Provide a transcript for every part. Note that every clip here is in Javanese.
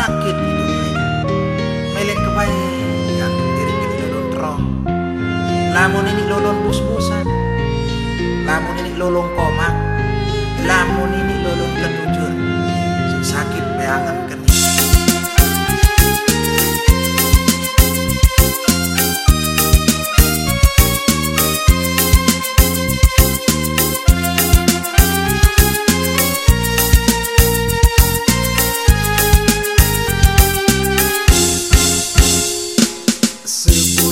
suck it se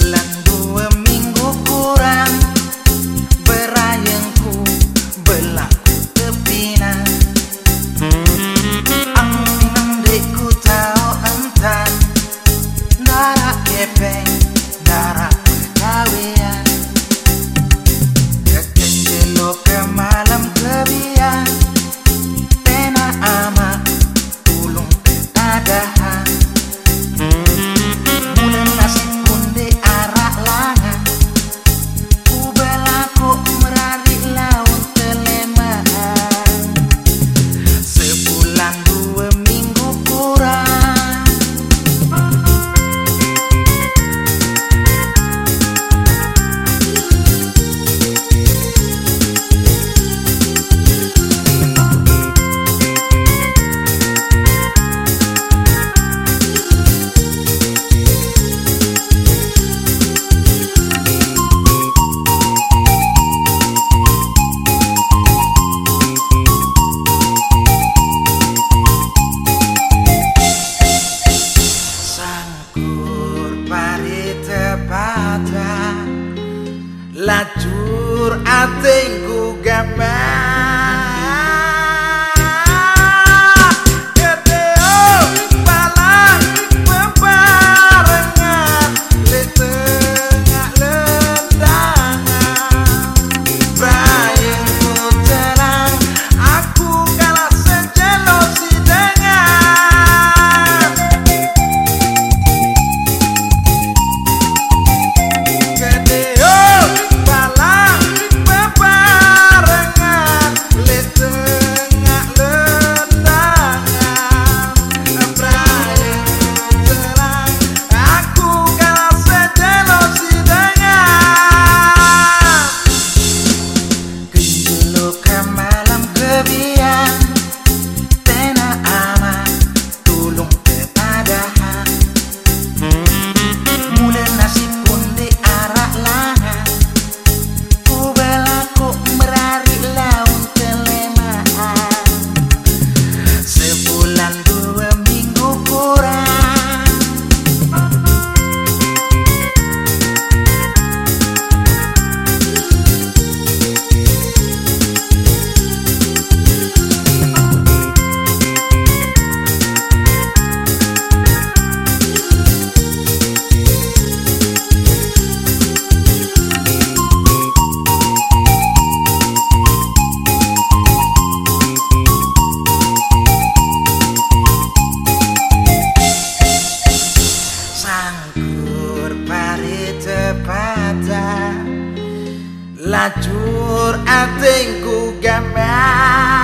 Lacur atengku gambar tepata Lacur atengku gambar